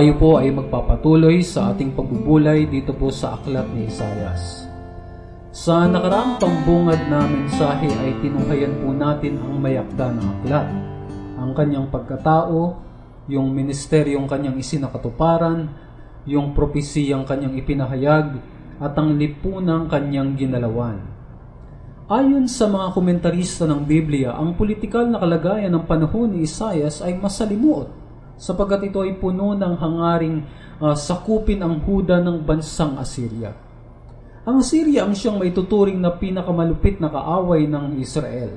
Tayo po ay magpapatuloy sa ating pagbubulay dito po sa aklat ni Isayas. Sa nakaraang pambungad na mensahe ay tinunghayan po natin ang mayakda ng aklat. Ang kanyang pagkatao, yung ministeryong kanyang isinakatuparan, yung propesiyang kanyang ipinahayag, at ang lipunang kanyang ginalawan. Ayon sa mga komentarista ng Biblia, ang politikal na kalagayan ng panahon ni Isayas ay masalimuot sapagkat ito ay puno ng hangaring uh, sakupin ang huda ng bansang Assyria. Ang Assyria ang siyang maituturing na pinakamalupit na kaaway ng Israel.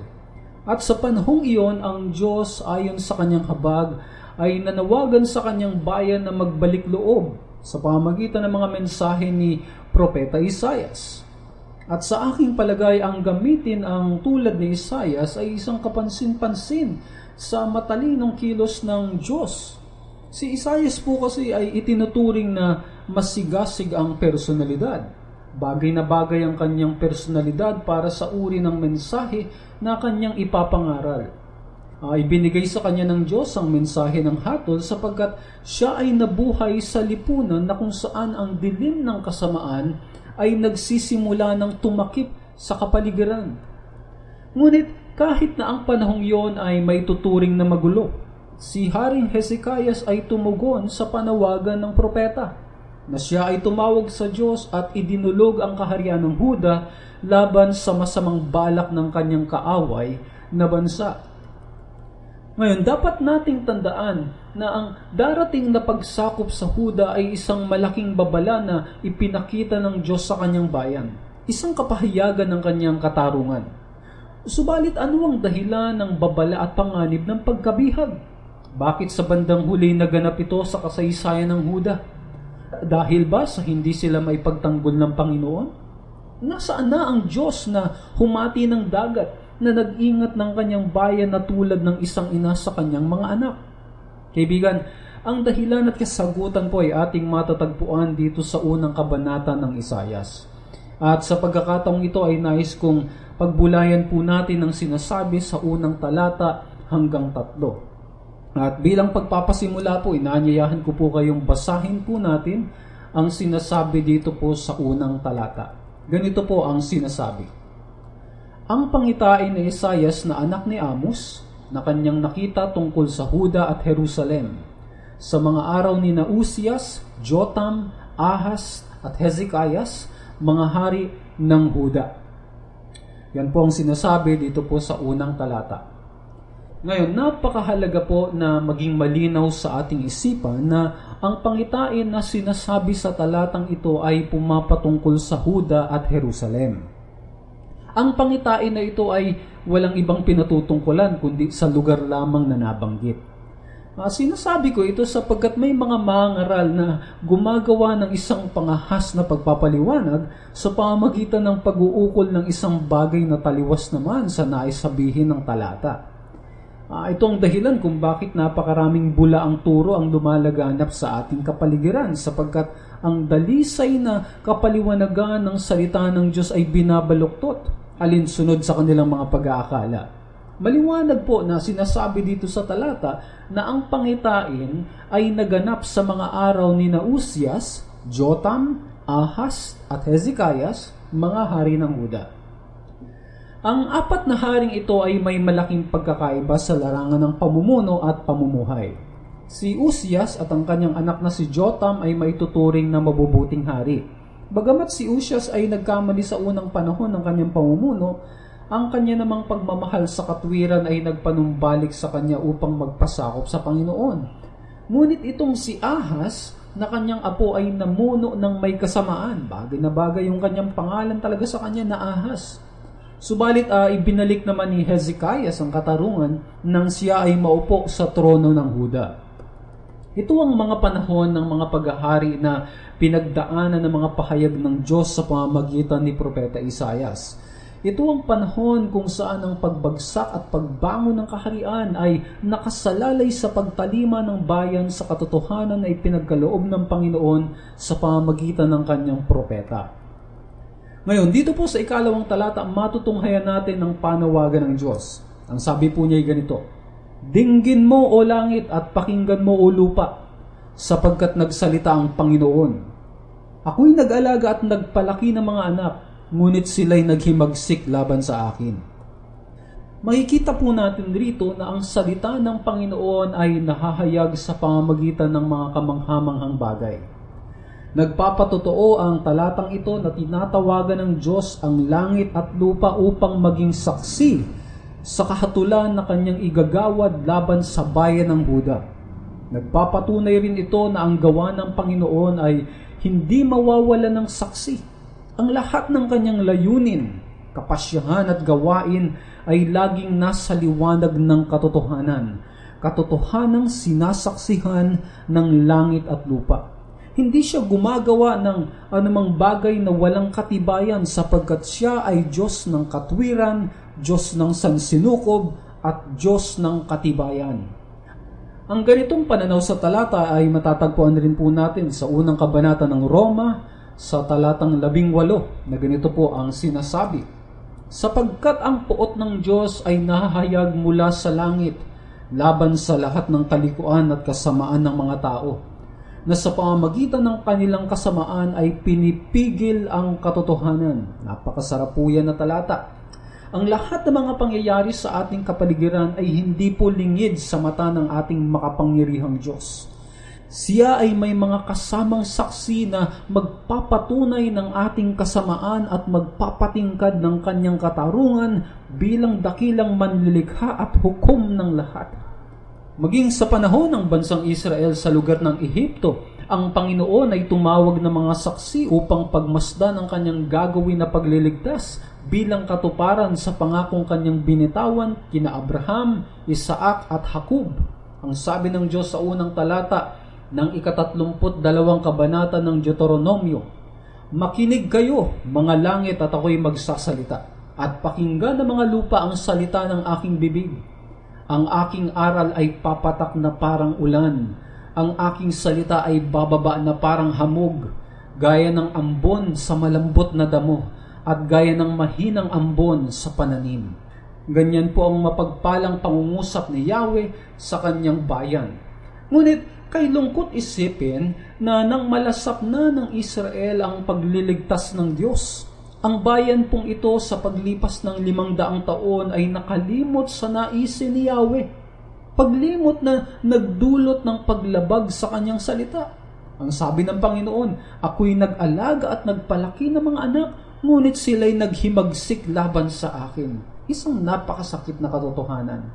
At sa panahong iyon, ang Diyos ayon sa kanyang habag ay nanawagan sa kanyang bayan na magbalik loob sa pamagitan ng mga mensahe ni Propeta Isayas. At sa aking palagay, ang gamitin ang tulad ni Isayas ay isang kapansin-pansin sa matalinong kilos ng Diyos. Si Isaias po kasi ay itinuturing na masigasig ang personalidad. Bagay na bagay ang kanyang personalidad para sa uri ng mensahe na kanyang ipapangaral. Uh, ibinigay sa kanya ng Diyos ang mensahe ng hatol sapagkat siya ay nabuhay sa lipunan na kung saan ang dilim ng kasamaan ay nagsisimula ng tumakip sa kapaligiran. Ngunit kahit na ang panahong yon ay may tuturing na magulo, si Haring Hezekias ay tumugon sa panawagan ng propeta na siya ay tumawag sa Diyos at idinulog ang kaharian ng Huda laban sa masamang balak ng kanyang kaaway na bansa. Ngayon, dapat nating tandaan na ang darating na pagsakop sa Huda ay isang malaking babala na ipinakita ng Diyos sa kanyang bayan. Isang kapahayagan ng kanyang katarungan. Subalit ano ang dahilan ng babala at panganib ng pagkabihag? Bakit sa bandang huli naganap ito sa kasaysayan ng Huda? Dahil ba sa hindi sila may pagtanggol ng Panginoon? Nasaan na ang Diyos na humati ng dagat na nag-ingat ng kanyang bayan na tulad ng isang ina sa kanyang mga anak? Kaibigan, ang dahilan at kasagutan po ay ating matatagpuan dito sa unang kabanata ng Isayas. At sa pagkakataong ito ay nais kong pagbulayan po natin ang sinasabi sa unang talata hanggang tatlo. At bilang pagpapasimula po, inaanyayahan ko po kayong basahin po natin ang sinasabi dito po sa unang talata. Ganito po ang sinasabi. Ang pangitain ni Isayas na anak ni Amos na kanyang nakita tungkol sa Huda at Jerusalem sa mga araw ni Nausias, Jotam, Ahas at Hezekias, mga hari ng Huda yan po ang sinasabi dito po sa unang talata. Ngayon, napakahalaga po na maging malinaw sa ating isipan na ang pangitain na sinasabi sa talatang ito ay pumapatungkol sa Huda at Jerusalem. Ang pangitain na ito ay walang ibang pinatutungkulan kundi sa lugar lamang na nabanggit. Uh, sinasabi ko ito sapagkat may mga mangaral na gumagawa ng isang pangahas na pagpapaliwanag sa pamagitan ng pag-uukol ng isang bagay na taliwas naman sa naisabihin ng talata. Uh, ito ang dahilan kung bakit napakaraming bula ang turo ang lumalaganap sa ating kapaligiran sapagkat ang dalisay na kapaliwanagan ng salita ng Diyos ay binabaluktot alinsunod sa kanilang mga pag-aakala. Maliwanag po na sinasabi dito sa talata na ang pangitain ay naganap sa mga araw ni Nausias, Jotam, Ahas at Hezekias, mga hari ng Huda. Ang apat na haring ito ay may malaking pagkakaiba sa larangan ng pamumuno at pamumuhay. Si Usias at ang kanyang anak na si Jotam ay maituturing na mabubuting hari. Bagamat si Usias ay nagkamali sa unang panahon ng kanyang pamumuno, ang kanya namang pagmamahal sa katwiran ay nagpanumbalik sa kanya upang magpasakop sa Panginoon. Ngunit itong si Ahas, na kanyang apo ay namuno ng may kasamaan. Bagay na bagay yung kanyang pangalan talaga sa kanya na Ahas. Subalit uh, ibinalik naman ni Hezekiah ang katarungan nang siya ay maupo sa trono ng Huda. Ito ang mga panahon ng mga paghahari na pinagdaanan ng mga pahayag ng Diyos sa pamamagitan ni Propeta Isayas. Ito ang panahon kung saan ang pagbagsak at pagbangon ng kaharian ay nakasalalay sa pagtalima ng bayan sa katotohanan na ipinagkaloob ng Panginoon sa pamagitan ng kanyang propeta. Ngayon, dito po sa ikalawang talata, matutunghayan natin ang panawagan ng Diyos. Ang sabi po niya ay ganito, Dinggin mo o langit at pakinggan mo o lupa. sapagkat nagsalita ang Panginoon. Ako'y nag-alaga at nagpalaki ng mga anak, ngunit sila'y naghimagsik laban sa akin. Makikita po natin rito na ang salita ng Panginoon ay nahahayag sa pamamagitan ng mga kamanghamanghang bagay. Nagpapatotoo ang talatang ito na tinatawagan ng Diyos ang langit at lupa upang maging saksi sa kahatulan na kanyang igagawad laban sa bayan ng Buda. Nagpapatunay rin ito na ang gawa ng Panginoon ay hindi mawawala ng saksi. Ang lahat ng kanyang layunin, kapasyahan at gawain ay laging nasa liwanag ng katotohanan, katotohanang sinasaksihan ng langit at lupa. Hindi siya gumagawa ng anumang bagay na walang katibayan sapagkat siya ay Diyos ng katwiran, Diyos ng sansinukob, at Diyos ng katibayan. Ang ganitong pananaw sa talata ay matatagpuan rin po natin sa unang kabanata ng Roma sa talatang labing walo na ganito po ang sinasabi. Sapagkat ang puot ng Diyos ay nahahayag mula sa langit laban sa lahat ng kalikuan at kasamaan ng mga tao na sa pamamagitan ng kanilang kasamaan ay pinipigil ang katotohanan. Napakasarap po yan na talata. Ang lahat ng mga pangyayari sa ating kapaligiran ay hindi po lingid sa mata ng ating makapangyarihang Diyos. Siya ay may mga kasamang saksi na magpapatunay ng ating kasamaan at magpapatingkad ng kanyang katarungan bilang dakilang manlilikha at hukom ng lahat. Maging sa panahon ng bansang Israel sa lugar ng Ehipto, ang Panginoon ay tumawag ng mga saksi upang pagmasdan ang kanyang gagawin na pagliligtas bilang katuparan sa pangakong kanyang binitawan kina Abraham, Isaac at Jacob. Ang sabi ng Diyos sa unang talata ng ikatatlumput dalawang kabanata ng Deuteronomio, Makinig kayo, mga langit at ako'y magsasalita, at pakinggan ng mga lupa ang salita ng aking bibig ang aking aral ay papatak na parang ulan. Ang aking salita ay bababa na parang hamog, gaya ng ambon sa malambot na damo, at gaya ng mahinang ambon sa pananim. Ganyan po ang mapagpalang pangungusap ni Yahweh sa kanyang bayan. Ngunit kay lungkot isipin na nang malasap na ng Israel ang pagliligtas ng Diyos, ang bayan pong ito sa paglipas ng limang daang taon ay nakalimot sa naisin ni Yahweh. Paglimot na nagdulot ng paglabag sa kanyang salita. Ang sabi ng Panginoon, ako'y nag-alaga at nagpalaki ng mga anak, ngunit sila'y naghimagsik laban sa akin. Isang napakasakit na katotohanan.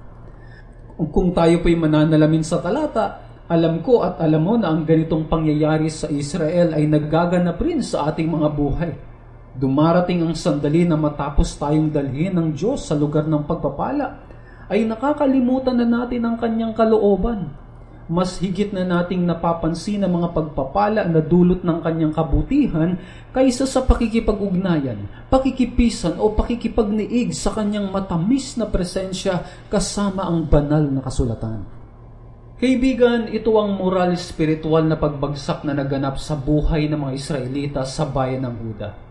Kung tayo po'y mananalamin sa talata, alam ko at alam mo na ang ganitong pangyayari sa Israel ay naggaganap rin sa ating mga buhay. Dumarating ang sandali na matapos tayong dalhin ng Diyos sa lugar ng pagpapala, ay nakakalimutan na natin ang kanyang kalooban. Mas higit na nating napapansin ang mga pagpapala na dulot ng kanyang kabutihan kaysa sa pakikipag-ugnayan, pakikipisan o pakikipagniig sa kanyang matamis na presensya kasama ang banal na kasulatan. Kaibigan, ito ang moral spiritual na pagbagsak na naganap sa buhay ng mga Israelita sa bayan ng Huda.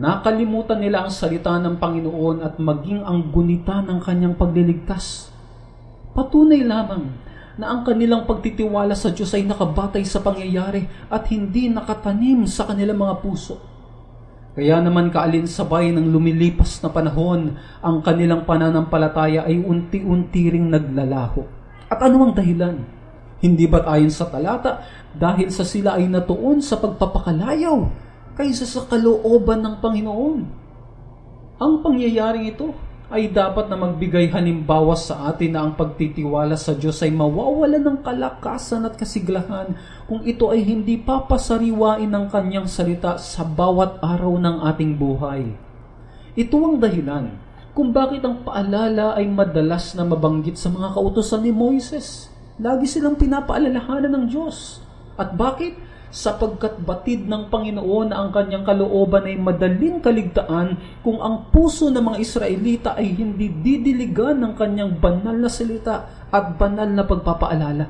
Nakalimutan nila ang salita ng Panginoon at maging ang gunita ng kanyang pagliligtas. Patunay lamang na ang kanilang pagtitiwala sa Diyos ay nakabatay sa pangyayari at hindi nakatanim sa kanilang mga puso. Kaya naman kaalinsabay ng lumilipas na panahon, ang kanilang pananampalataya ay unti-unti ring naglalaho. At ano ang dahilan? Hindi ba't ayon sa talata, dahil sa sila ay natuon sa pagpapakalayaw kaysa sa kalooban ng Panginoon. Ang pangyayaring ito ay dapat na magbigay halimbawa sa atin na ang pagtitiwala sa Diyos ay mawawala ng kalakasan at kasiglahan kung ito ay hindi papasariwain ng kanyang salita sa bawat araw ng ating buhay. Ito ang dahilan kung bakit ang paalala ay madalas na mabanggit sa mga kautosan ni Moises. Lagi silang pinapaalalahanan ng Diyos. At bakit? Sapagkat batid ng Panginoon na ang kanyang kalooban ay madaling kaligtaan kung ang puso ng mga Israelita ay hindi didiligan ng kanyang banal na salita at banal na pagpapaalala.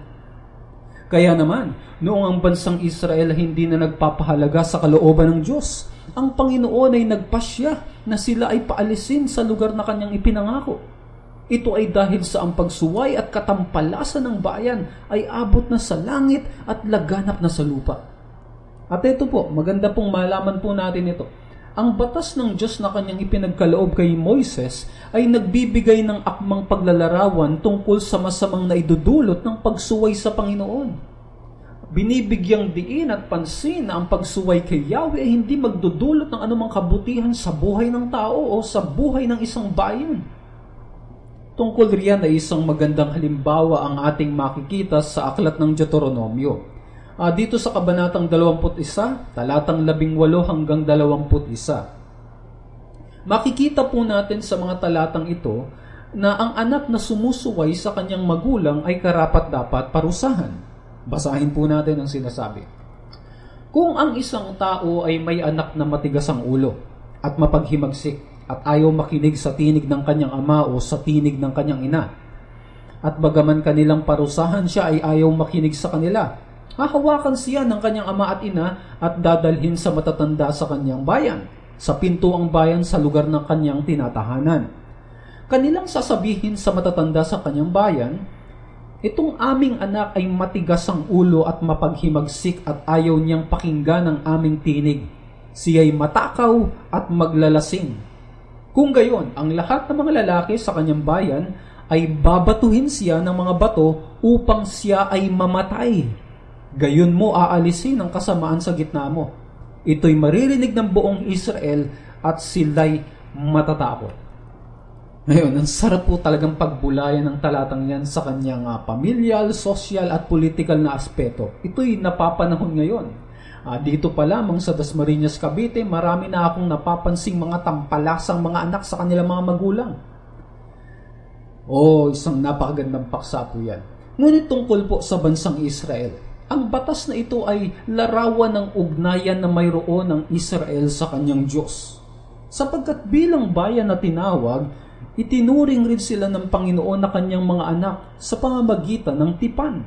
Kaya naman, noong ang bansang Israel hindi na nagpapahalaga sa kalooban ng Diyos, ang Panginoon ay nagpasya na sila ay paalisin sa lugar na kanyang ipinangako. ito ay dahil sa ang pagsuway at katampalasan ng bayan ay abot na sa langit at laganap na sa lupa. At ito po, maganda pong malaman po natin ito. Ang batas ng Diyos na kanyang ipinagkaloob kay Moises ay nagbibigay ng akmang paglalarawan tungkol sa masamang naidudulot ng pagsuway sa Panginoon binibigyang diin at pansin na ang pagsuway kay Yahweh ay hindi magdudulot ng anumang kabutihan sa buhay ng tao o sa buhay ng isang bayan. Tungkol riyan ay isang magandang halimbawa ang ating makikita sa aklat ng Deuteronomio. Uh, dito sa kabanatang 21, talatang 18 hanggang 21. Makikita po natin sa mga talatang ito na ang anak na sumusuway sa kanyang magulang ay karapat dapat parusahan. Basahin po natin ang sinasabi. Kung ang isang tao ay may anak na matigas ang ulo at mapaghimagsik at ayaw makinig sa tinig ng kanyang ama o sa tinig ng kanyang ina. At bagaman kanilang parusahan siya ay ayaw makinig sa kanila. Hahawakan siya ng kanyang ama at ina at dadalhin sa matatanda sa kanyang bayan, sa pinto ang bayan sa lugar ng kanyang tinatahanan. Kanilang sasabihin sa matatanda sa kanyang bayan, Itong aming anak ay matigas ang ulo at mapaghimagsik at ayaw niyang pakinggan ang aming tinig. Siya'y matakaw at maglalasing kung gayon, ang lahat ng mga lalaki sa kanyang bayan ay babatuhin siya ng mga bato upang siya ay mamatay. Gayon mo aalisin ang kasamaan sa gitna mo. Ito'y maririnig ng buong Israel at sila'y matatakot. Ngayon, ang sarap po talagang pagbulayan ng talatang yan sa kanyang uh, pamilyal, sosyal at political na aspeto. Ito'y napapanahon ngayon Uh, dito pa lamang sa Dasmariñas, Cavite, marami na akong napapansing mga tampalasang mga anak sa kanilang mga magulang. Oh, isang napakagandang paksa po yan. Ngunit tungkol po sa bansang Israel, ang batas na ito ay larawan ng ugnayan na mayroon ng Israel sa kanyang Diyos. Sapagkat bilang bayan na tinawag, itinuring rin sila ng Panginoon na kanyang mga anak sa pamamagitan ng tipan.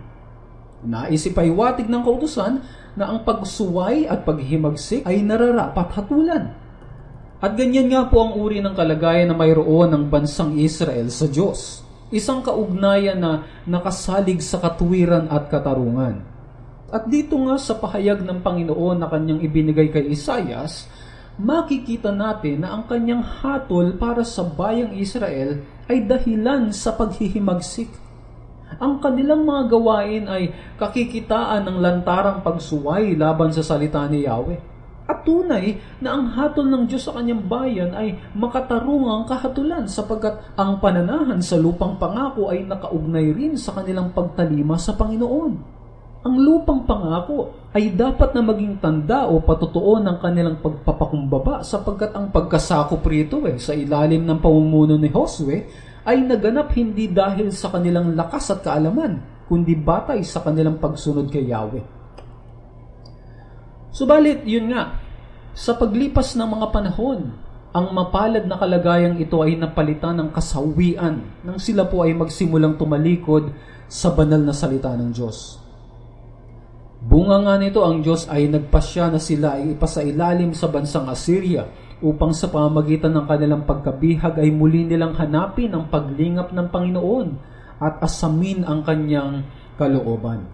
Naisipaywatig ng kautusan na ang pagsuway at paghimagsik ay nararapat hatulan. At ganyan nga po ang uri ng kalagayan na mayroon ng bansang Israel sa Diyos. Isang kaugnayan na nakasalig sa katuwiran at katarungan. At dito nga sa pahayag ng Panginoon na kanyang ibinigay kay Isayas, makikita natin na ang kanyang hatol para sa bayang Israel ay dahilan sa paghihimagsik ang kanilang mga gawain ay kakikitaan ng lantarang pagsuway laban sa salita ni Yahweh. At tunay na ang hatol ng Diyos sa kanyang bayan ay makatarungang kahatulan sapagkat ang pananahan sa lupang pangako ay nakaugnay rin sa kanilang pagtalima sa Panginoon. Ang lupang pangako ay dapat na maging tanda o patutuo ng kanilang pagpapakumbaba sapagkat ang pagkasakop rito eh, sa ilalim ng pamumuno ni Josue ay naganap hindi dahil sa kanilang lakas at kaalaman, kundi batay sa kanilang pagsunod kay Yahweh. Subalit, yun nga, sa paglipas ng mga panahon, ang mapalad na kalagayang ito ay napalitan ng kasawian nang sila po ay magsimulang tumalikod sa banal na salita ng Diyos. Bunga nga nito ang Diyos ay nagpasya na sila ay ipasailalim sa bansang Assyria upang sa pamamagitan ng kanilang pagkabihag ay muli nilang hanapin ang paglingap ng Panginoon at asamin ang kanyang kalooban.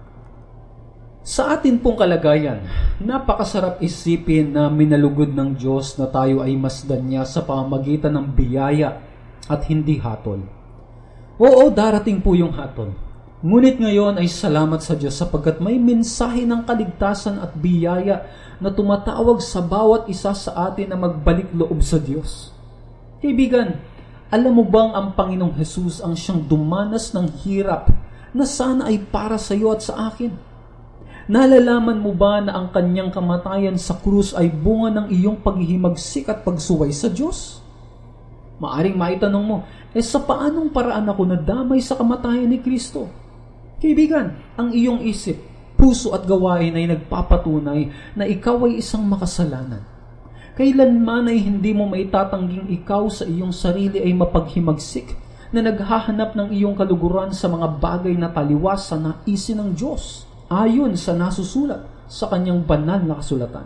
Sa atin pong kalagayan, napakasarap isipin na minalugod ng Diyos na tayo ay masdan niya sa pamamagitan ng biyaya at hindi hatol. Oo, darating po yung hatol. Ngunit ngayon ay salamat sa Diyos sapagkat may mensahe ng kaligtasan at biyaya na tumatawag sa bawat isa sa atin na magbalik loob sa Diyos. Kaibigan, alam mo bang ang Panginoong Hesus ang siyang dumanas ng hirap na sana ay para sa iyo at sa akin? Nalalaman mo ba na ang kanyang kamatayan sa krus ay bunga ng iyong paghihimagsik at pagsuway sa Diyos? Maaring maitanong mo, eh sa paanong paraan ako nadamay sa kamatayan ni Kristo? Kaibigan, ang iyong isip, puso at gawain ay nagpapatunay na ikaw ay isang makasalanan. Kailanman ay hindi mo maitatangging ikaw sa iyong sarili ay mapaghimagsik na naghahanap ng iyong kaluguran sa mga bagay na taliwas sa naisin ng Diyos ayon sa nasusulat sa kanyang banal na kasulatan.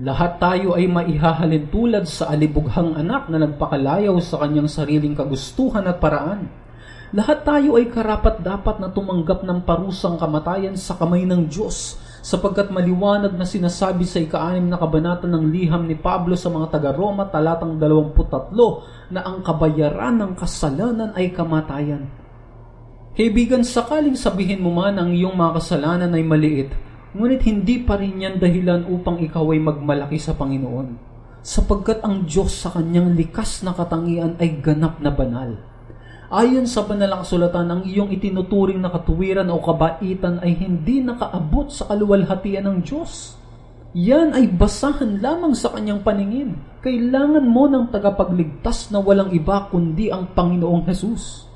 Lahat tayo ay maihahalin tulad sa alibughang anak na nagpakalayaw sa kanyang sariling kagustuhan at paraan. Lahat tayo ay karapat dapat na tumanggap ng parusang kamatayan sa kamay ng Diyos sapagkat maliwanag na sinasabi sa ika-anim na kabanata ng liham ni Pablo sa mga taga-Roma talatang 23 na ang kabayaran ng kasalanan ay kamatayan. Kaibigan, sakaling sabihin mo man ang iyong mga kasalanan ay maliit, Ngunit hindi pa rin yan dahilan upang ikaw ay magmalaki sa Panginoon. Sapagkat ang Diyos sa kanyang likas na katangian ay ganap na banal. Ayon sa banalang sulatan, ang iyong itinuturing na katuwiran o kabaitan ay hindi nakaabot sa kaluwalhatian ng Diyos. Yan ay basahan lamang sa kanyang paningin. Kailangan mo ng tagapagligtas na walang iba kundi ang Panginoong Hesus.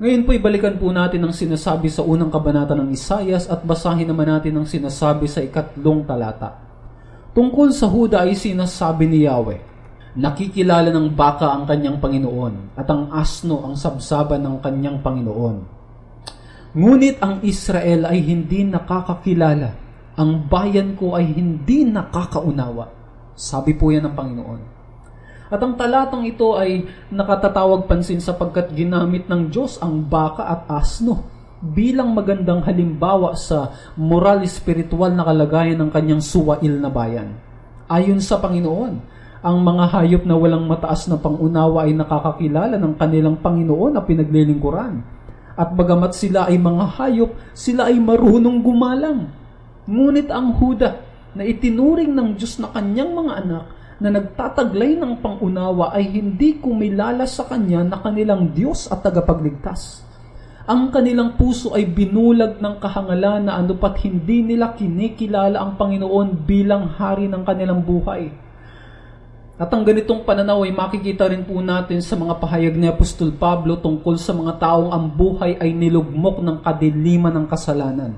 Ngayon po ibalikan po natin ang sinasabi sa unang kabanata ng Isayas at basahin naman natin ang sinasabi sa ikatlong talata. Tungkol sa Huda ay sinasabi ni Yahweh, Nakikilala ng baka ang kanyang Panginoon at ang asno ang sabsaban ng kanyang Panginoon. Ngunit ang Israel ay hindi nakakakilala. Ang bayan ko ay hindi nakakaunawa. Sabi po yan ng Panginoon. At ang talatang ito ay nakatatawag pansin sapagkat ginamit ng Diyos ang baka at asno bilang magandang halimbawa sa moral spiritual na kalagayan ng kanyang suwail na bayan. Ayon sa Panginoon, ang mga hayop na walang mataas na pangunawa ay nakakakilala ng kanilang Panginoon na pinaglilingkuran. At bagamat sila ay mga hayop, sila ay marunong gumalang. Ngunit ang Huda na itinuring ng Diyos na kanyang mga anak na nagtataglay ng pangunawa ay hindi kumilala sa Kanya na kanilang Diyos at tagapagligtas. Ang kanilang puso ay binulag ng kahangalan na anupat hindi nila kinikilala ang Panginoon bilang hari ng kanilang buhay. At ang ganitong pananaw ay makikita rin po natin sa mga pahayag ni Apostol Pablo tungkol sa mga taong ang buhay ay nilugmok ng kadiliman ng kasalanan.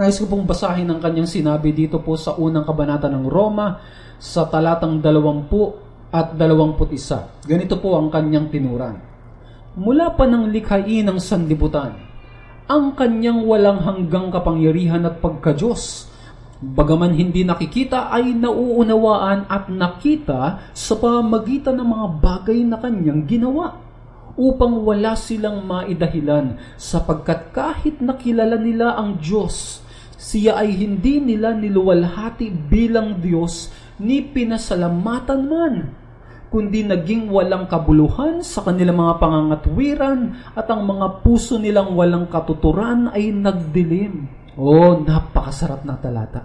Nais ko pong basahin ang kanyang sinabi dito po sa unang kabanata ng Roma, sa talatang 20 at 21. Ganito po ang kanyang tinuran. Mula pa ng likhain ng sanlibutan, ang kanyang walang hanggang kapangyarihan at pagkadyos, bagaman hindi nakikita ay nauunawaan at nakita sa pamagitan ng mga bagay na kanyang ginawa upang wala silang maidahilan sapagkat kahit nakilala nila ang Diyos, siya ay hindi nila niluwalhati bilang Diyos ni pinasalamatan man, kundi naging walang kabuluhan sa kanilang mga pangangatwiran at ang mga puso nilang walang katuturan ay nagdilim. Oh, napakasarap na talata.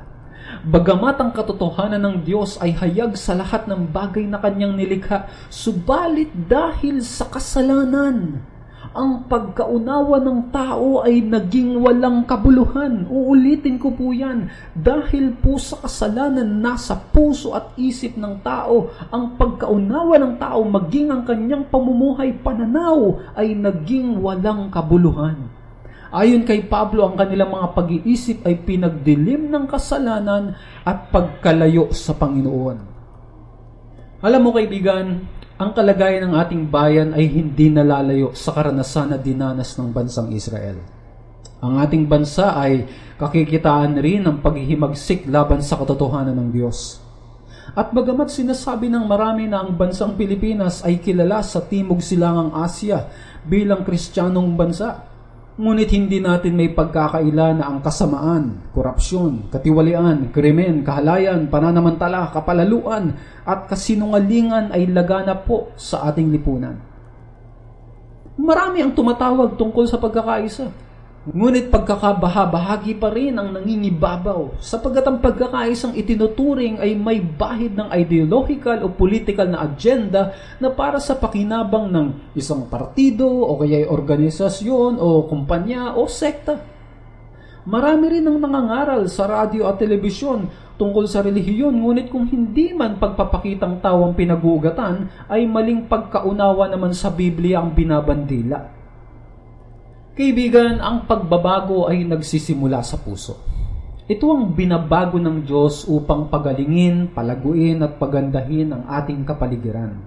Bagamat ang katotohanan ng Diyos ay hayag sa lahat ng bagay na kanyang nilikha, subalit dahil sa kasalanan, ang pagkaunawa ng tao ay naging walang kabuluhan. Uulitin ko po yan. Dahil po sa kasalanan nasa puso at isip ng tao, ang pagkaunawa ng tao maging ang kanyang pamumuhay pananaw ay naging walang kabuluhan. Ayon kay Pablo, ang kanilang mga pag-iisip ay pinagdilim ng kasalanan at pagkalayo sa Panginoon. Alam mo kaibigan, ang kalagayan ng ating bayan ay hindi nalalayo sa karanasan na dinanas ng bansang Israel. Ang ating bansa ay kakikitaan rin ng paghihimagsik laban sa katotohanan ng Diyos. At bagamat sinasabi ng marami na ang bansang Pilipinas ay kilala sa Timog Silangang Asya bilang kristyanong bansa, Ngunit hindi natin may pagkakaila na ang kasamaan, korupsyon, katiwalian, krimen, kahalayan, pananamantala, kapalaluan at kasinungalingan ay lagana po sa ating lipunan. Marami ang tumatawag tungkol sa pagkakaisa. Ngunit pagkakabaha-bahagi pa rin ang nangingibabaw sapagat ang pagkakaisang itinuturing ay may bahid ng ideological o political na agenda na para sa pakinabang ng isang partido o kaya organisasyon o kumpanya o sekta. Marami rin ang nangangaral sa radyo at telebisyon tungkol sa relihiyon ngunit kung hindi man pagpapakitang tawang pinag-uugatan ay maling pagkaunawa naman sa Biblia ang binabandila. Kaibigan, ang pagbabago ay nagsisimula sa puso. Ito ang binabago ng Diyos upang pagalingin, palaguin at pagandahin ang ating kapaligiran.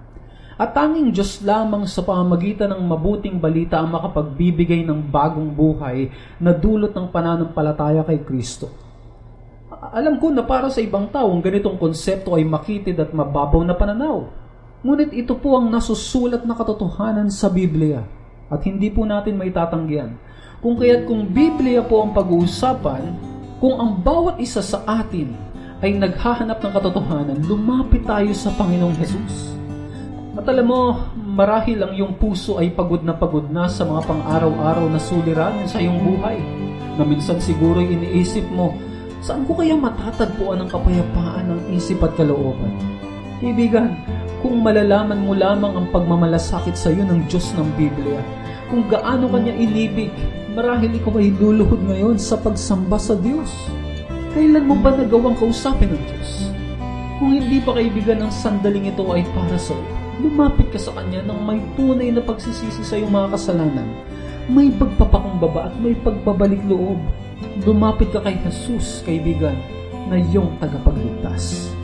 At tanging Diyos lamang sa pamamagitan ng mabuting balita ang makapagbibigay ng bagong buhay na dulot ng pananampalataya kay Kristo. Alam ko na para sa ibang tao, ang ganitong konsepto ay makitid at mababaw na pananaw. Ngunit ito po ang nasusulat na katotohanan sa Biblia at hindi po natin may tatanggihan. Kung kaya't kung Biblia po ang pag-uusapan, kung ang bawat isa sa atin ay naghahanap ng katotohanan, lumapit tayo sa Panginoong Jesus. At alam mo, marahil ang iyong puso ay pagod na pagod na sa mga pang-araw-araw na suliranin sa iyong buhay. Na minsan siguro iniisip mo, saan ko kaya matatagpuan ang kapayapaan ng isip at kalooban? Kaibigan, kung malalaman mo lamang ang pagmamalasakit sa iyo ng Diyos ng Biblia, kung gaano kanya inibig, marahil ikaw ay luluhod ngayon sa pagsamba sa Diyos. Kailan mo ba nagawang kausapin ng Diyos? Kung hindi pa kaibigan ng sandaling ito ay para sa iyo, lumapit ka sa Kanya ng may tunay na pagsisisi sa iyong mga kasalanan, may pagpapakumbaba at may pagbabalik loob. Lumapit ka kay Jesus, kaibigan, na iyong tagapagligtas.